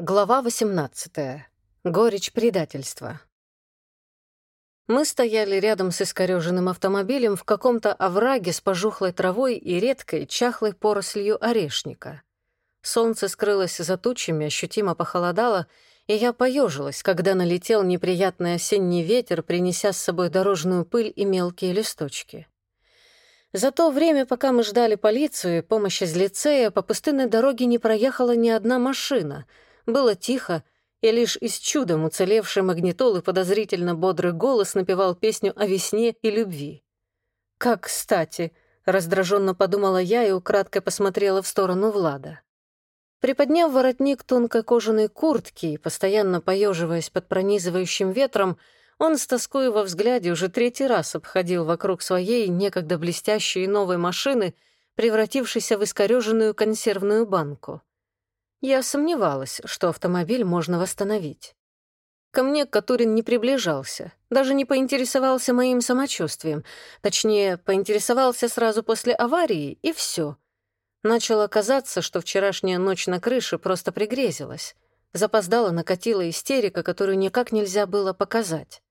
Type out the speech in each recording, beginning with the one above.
Глава 18. Горечь предательства. Мы стояли рядом с искорёженным автомобилем в каком-то овраге с пожухлой травой и редкой, чахлой порослью орешника. Солнце скрылось за тучами, ощутимо похолодало, и я поежилась, когда налетел неприятный осенний ветер, принеся с собой дорожную пыль и мелкие листочки. За то время, пока мы ждали полицию и помощь из лицея, по пустынной дороге не проехала ни одна машина — было тихо, и лишь из чудом уцелевший магнитол и подозрительно бодрый голос напевал песню о весне и любви. «Как кстати!» — раздраженно подумала я и украдкой посмотрела в сторону Влада. Приподняв воротник тонкой кожаной куртки и постоянно поеживаясь под пронизывающим ветром, он с тоской во взгляде уже третий раз обходил вокруг своей некогда блестящей новой машины, превратившейся в искореженную консервную банку. Я сомневалась, что автомобиль можно восстановить. Ко мне Катурин не приближался, даже не поинтересовался моим самочувствием. Точнее, поинтересовался сразу после аварии, и все. Начало казаться, что вчерашняя ночь на крыше просто пригрезилась. Запоздала накатила истерика, которую никак нельзя было показать.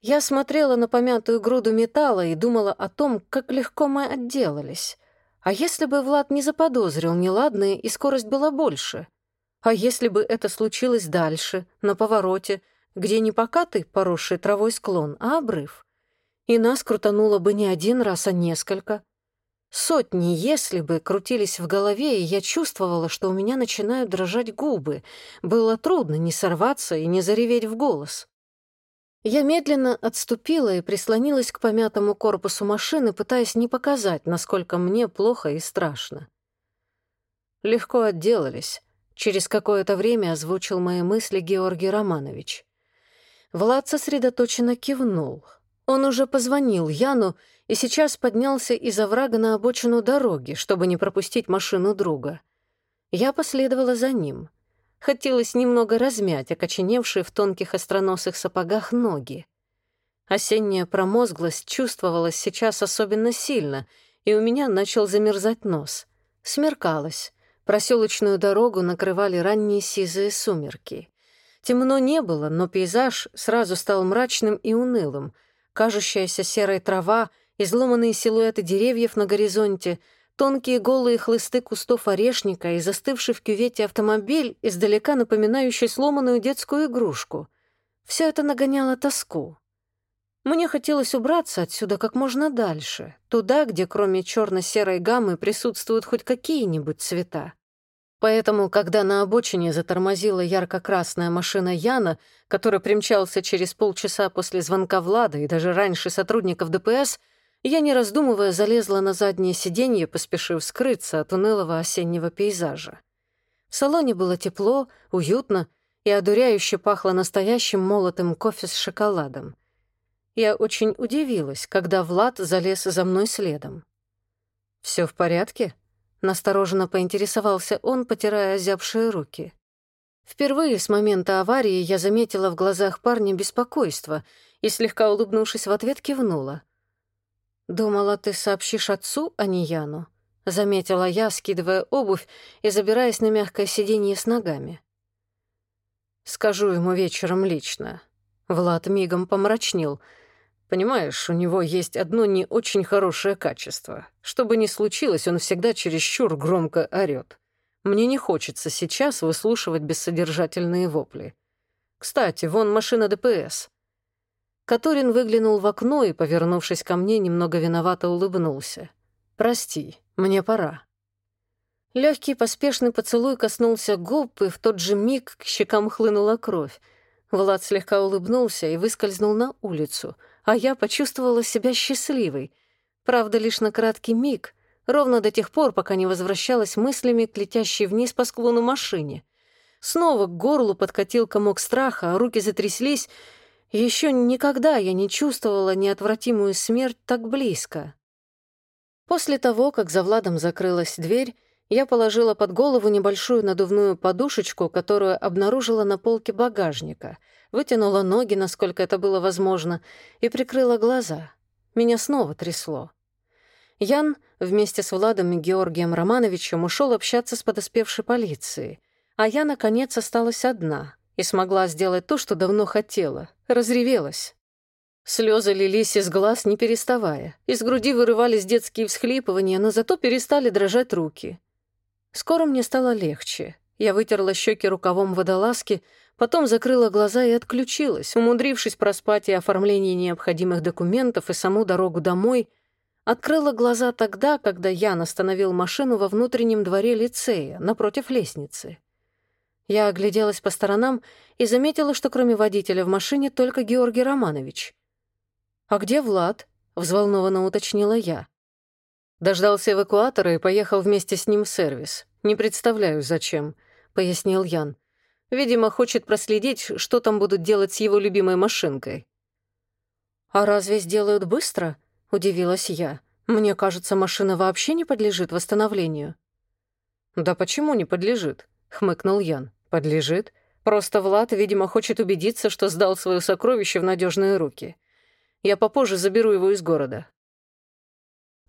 Я смотрела на помятую груду металла и думала о том, как легко мы отделались. А если бы Влад не заподозрил неладное, и скорость была больше? А если бы это случилось дальше, на повороте, где не покатый, поросший травой склон, а обрыв? И нас крутануло бы не один раз, а несколько. Сотни «если бы» крутились в голове, и я чувствовала, что у меня начинают дрожать губы. Было трудно не сорваться и не зареветь в голос. Я медленно отступила и прислонилась к помятому корпусу машины, пытаясь не показать, насколько мне плохо и страшно. Легко отделались. Через какое-то время озвучил мои мысли Георгий Романович. Влад сосредоточенно кивнул. Он уже позвонил Яну и сейчас поднялся из оврага на обочину дороги, чтобы не пропустить машину друга. Я последовала за ним — Хотелось немного размять окоченевшие в тонких остроносых сапогах ноги. Осенняя промозглость чувствовалась сейчас особенно сильно, и у меня начал замерзать нос. Смеркалось. Проселочную дорогу накрывали ранние сизые сумерки. Темно не было, но пейзаж сразу стал мрачным и унылым. Кажущаяся серая трава, изломанные силуэты деревьев на горизонте — Тонкие голые хлысты кустов орешника и застывший в кювете автомобиль, издалека напоминающий сломанную детскую игрушку. Все это нагоняло тоску. Мне хотелось убраться отсюда как можно дальше, туда, где кроме черно-серой гаммы присутствуют хоть какие-нибудь цвета. Поэтому, когда на обочине затормозила ярко-красная машина Яна, который примчался через полчаса после звонка Влада и даже раньше сотрудников ДПС, я, не раздумывая, залезла на заднее сиденье, поспешив скрыться от унылого осеннего пейзажа. В салоне было тепло, уютно и одуряюще пахло настоящим молотым кофе с шоколадом. Я очень удивилась, когда Влад залез за мной следом. Все в порядке?» — настороженно поинтересовался он, потирая озябшие руки. Впервые с момента аварии я заметила в глазах парня беспокойство и, слегка улыбнувшись в ответ, кивнула — «Думала, ты сообщишь отцу, а не Яну?» — заметила я, скидывая обувь и забираясь на мягкое сиденье с ногами. «Скажу ему вечером лично». Влад мигом помрачнел. «Понимаешь, у него есть одно не очень хорошее качество. Что бы ни случилось, он всегда чересчур громко орёт. Мне не хочется сейчас выслушивать бессодержательные вопли. Кстати, вон машина ДПС. Каторин выглянул в окно и, повернувшись ко мне, немного виновато улыбнулся. «Прости, мне пора». Легкий поспешный поцелуй коснулся губ, и в тот же миг к щекам хлынула кровь. Влад слегка улыбнулся и выскользнул на улицу, а я почувствовала себя счастливой. Правда, лишь на краткий миг, ровно до тех пор, пока не возвращалась мыслями к летящей вниз по склону машине. Снова к горлу подкатил комок страха, а руки затряслись, еще никогда я не чувствовала неотвратимую смерть так близко. После того, как за Владом закрылась дверь, я положила под голову небольшую надувную подушечку, которую обнаружила на полке багажника, вытянула ноги, насколько это было возможно, и прикрыла глаза. Меня снова трясло. Ян вместе с Владом и Георгием Романовичем ушел общаться с подоспевшей полицией, а я, наконец, осталась одна и смогла сделать то, что давно хотела. Разревелась. Слезы лились из глаз, не переставая. Из груди вырывались детские всхлипывания, но зато перестали дрожать руки. Скоро мне стало легче. Я вытерла щеки рукавом водолазки, потом закрыла глаза и отключилась, умудрившись проспать и оформление необходимых документов и саму дорогу домой. Открыла глаза тогда, когда Ян остановил машину во внутреннем дворе лицея, напротив лестницы. Я огляделась по сторонам и заметила, что кроме водителя в машине только Георгий Романович. «А где Влад?» — взволнованно уточнила я. Дождался эвакуатора и поехал вместе с ним в сервис. Не представляю, зачем, — пояснил Ян. Видимо, хочет проследить, что там будут делать с его любимой машинкой. «А разве сделают быстро?» — удивилась я. «Мне кажется, машина вообще не подлежит восстановлению». «Да почему не подлежит?» — хмыкнул Ян. «Подлежит. Просто Влад, видимо, хочет убедиться, что сдал свое сокровище в надежные руки. Я попозже заберу его из города».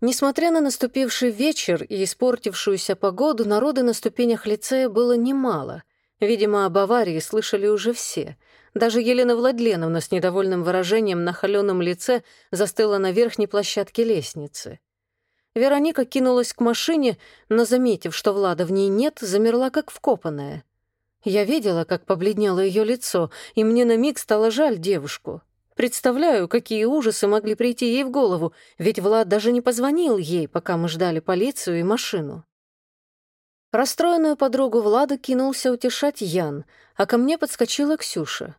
Несмотря на наступивший вечер и испортившуюся погоду, народа на ступенях лицея было немало. Видимо, об аварии слышали уже все. Даже Елена Владленовна с недовольным выражением на холеном лице застыла на верхней площадке лестницы. Вероника кинулась к машине, но, заметив, что Влада в ней нет, замерла как вкопанная. Я видела, как побледнело ее лицо, и мне на миг стало жаль девушку. Представляю, какие ужасы могли прийти ей в голову, ведь Влад даже не позвонил ей, пока мы ждали полицию и машину. Расстроенную подругу Влада кинулся утешать Ян, а ко мне подскочила Ксюша.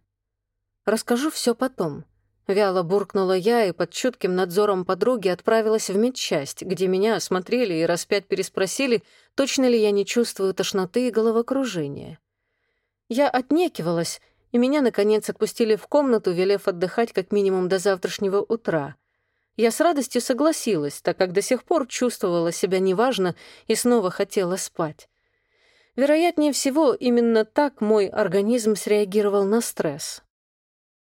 «Расскажу все потом». Вяло буркнула я и под чутким надзором подруги отправилась в медчасть, где меня осмотрели и раз пять переспросили, точно ли я не чувствую тошноты и головокружения. Я отнекивалась, и меня, наконец, отпустили в комнату, велев отдыхать как минимум до завтрашнего утра. Я с радостью согласилась, так как до сих пор чувствовала себя неважно и снова хотела спать. Вероятнее всего, именно так мой организм среагировал на стресс.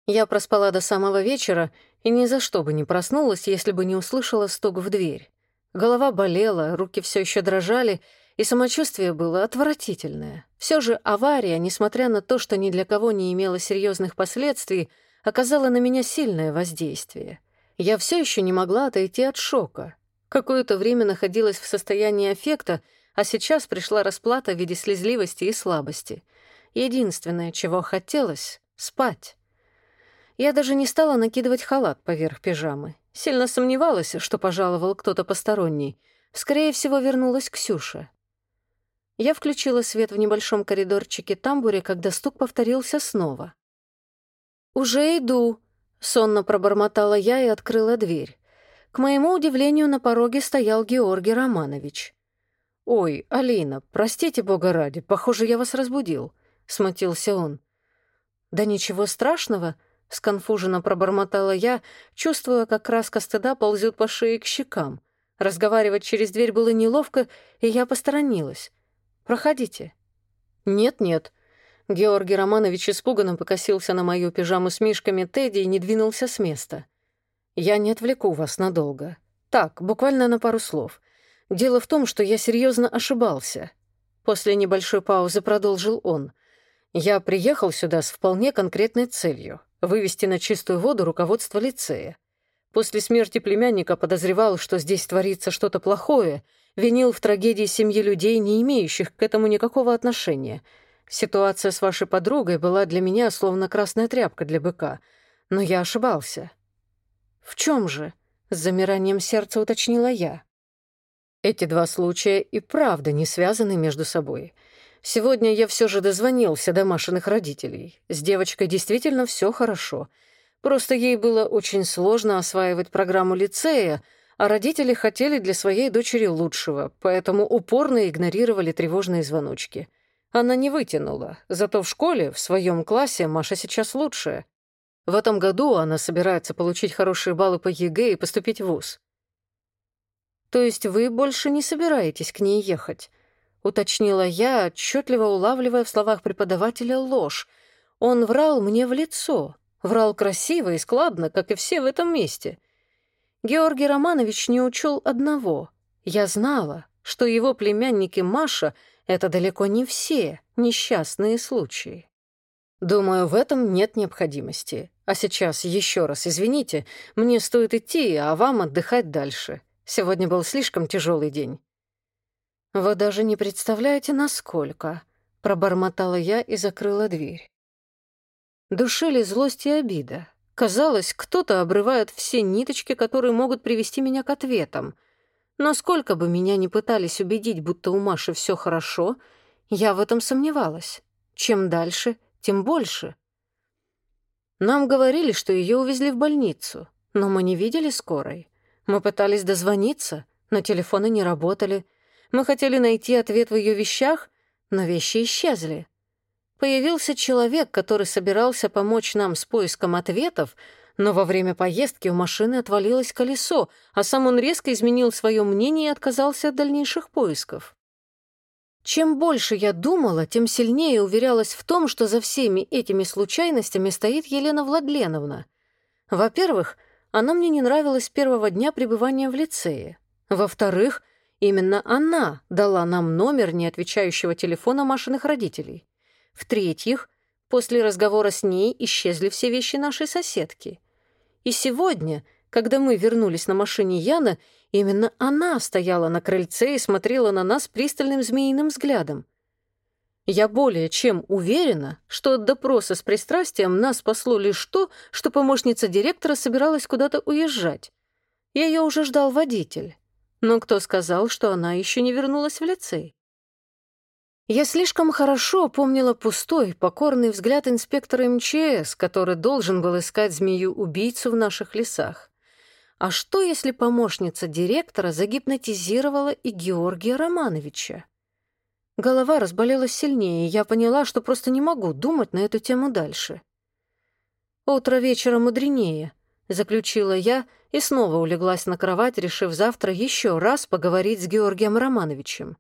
Я проспала до самого вечера и ни за что бы не проснулась, если бы не услышала стук в дверь. Голова болела, руки все еще дрожали, и самочувствие было отвратительное. Все же авария, несмотря на то, что ни для кого не имела серьезных последствий, оказала на меня сильное воздействие. Я все еще не могла отойти от шока. Какое-то время находилась в состоянии аффекта, а сейчас пришла расплата в виде слезливости и слабости. Единственное, чего хотелось — спать. Я даже не стала накидывать халат поверх пижамы. Сильно сомневалась, что пожаловал кто-то посторонний. Скорее всего, вернулась Ксюша. Я включила свет в небольшом коридорчике тамбуре, когда стук повторился снова. «Уже иду», — сонно пробормотала я и открыла дверь. К моему удивлению, на пороге стоял Георгий Романович. «Ой, Алина, простите бога ради, похоже, я вас разбудил», — смутился он. «Да ничего страшного», — сконфуженно пробормотала я, чувствуя, как краска стыда ползет по шее к щекам. Разговаривать через дверь было неловко, и я посторонилась. Проходите». «Нет-нет». Георгий Романович испуганно покосился на мою пижаму с мишками Тедди и не двинулся с места. «Я не отвлеку вас надолго. Так, буквально на пару слов. Дело в том, что я серьезно ошибался». После небольшой паузы продолжил он. «Я приехал сюда с вполне конкретной целью — вывести на чистую воду руководство лицея. После смерти племянника подозревал, что здесь творится что-то плохое — винил в трагедии семьи людей, не имеющих к этому никакого отношения. Ситуация с вашей подругой была для меня словно красная тряпка для быка, но я ошибался. «В чем же?» — с замиранием сердца уточнила я. Эти два случая и правда не связаны между собой. Сегодня я все же дозвонился до Машиных родителей. С девочкой действительно все хорошо. Просто ей было очень сложно осваивать программу лицея, а родители хотели для своей дочери лучшего, поэтому упорно игнорировали тревожные звоночки. Она не вытянула, зато в школе, в своем классе, Маша сейчас лучшая. В этом году она собирается получить хорошие баллы по ЕГЭ и поступить в ВУЗ. «То есть вы больше не собираетесь к ней ехать?» — уточнила я, отчетливо улавливая в словах преподавателя ложь. Он врал мне в лицо, врал красиво и складно, как и все в этом месте — Георгий Романович не учел одного. Я знала, что его племянница Маша — это далеко не все, несчастные случаи. Думаю, в этом нет необходимости. А сейчас еще раз извините, мне стоит идти, а вам отдыхать дальше. Сегодня был слишком тяжелый день. Вы даже не представляете, насколько, пробормотала я и закрыла дверь. Душили злость и обида. Казалось, кто-то обрывает все ниточки, которые могут привести меня к ответам. Но сколько бы меня ни пытались убедить, будто у Маши все хорошо, я в этом сомневалась. Чем дальше, тем больше. Нам говорили, что ее увезли в больницу, но мы не видели скорой. Мы пытались дозвониться, но телефоны не работали. Мы хотели найти ответ в ее вещах, но вещи исчезли. Появился человек, который собирался помочь нам с поиском ответов, но во время поездки у машины отвалилось колесо, а сам он резко изменил свое мнение и отказался от дальнейших поисков. Чем больше я думала, тем сильнее уверялась в том, что за всеми этими случайностями стоит Елена Владленовна. Во-первых, она мне не нравилась с первого дня пребывания в лицее. Во-вторых, именно она дала нам номер не отвечающего телефона Машиных родителей. В-третьих, после разговора с ней исчезли все вещи нашей соседки. И сегодня, когда мы вернулись на машине Яна, именно она стояла на крыльце и смотрела на нас пристальным змеиным взглядом. Я более чем уверена, что от допроса с пристрастием нас спасло лишь то, что помощница директора собиралась куда-то уезжать. Ее уже ждал водитель. Но кто сказал, что она еще не вернулась в лицей? Я слишком хорошо помнила пустой, покорный взгляд инспектора МЧС, который должен был искать змею-убийцу в наших лесах. А что, если помощница директора загипнотизировала и Георгия Романовича? Голова разболелась сильнее, и я поняла, что просто не могу думать на эту тему дальше. «Утро вечера мудренее», — заключила я и снова улеглась на кровать, решив завтра еще раз поговорить с Георгием Романовичем.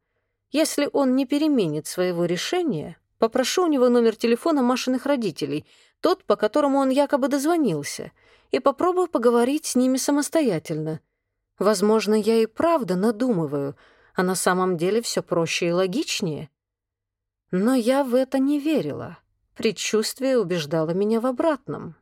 Если он не переменит своего решения, попрошу у него номер телефона Машиных родителей, тот, по которому он якобы дозвонился, и попробую поговорить с ними самостоятельно. Возможно, я и правда надумываю, а на самом деле все проще и логичнее. Но я в это не верила. Предчувствие убеждало меня в обратном.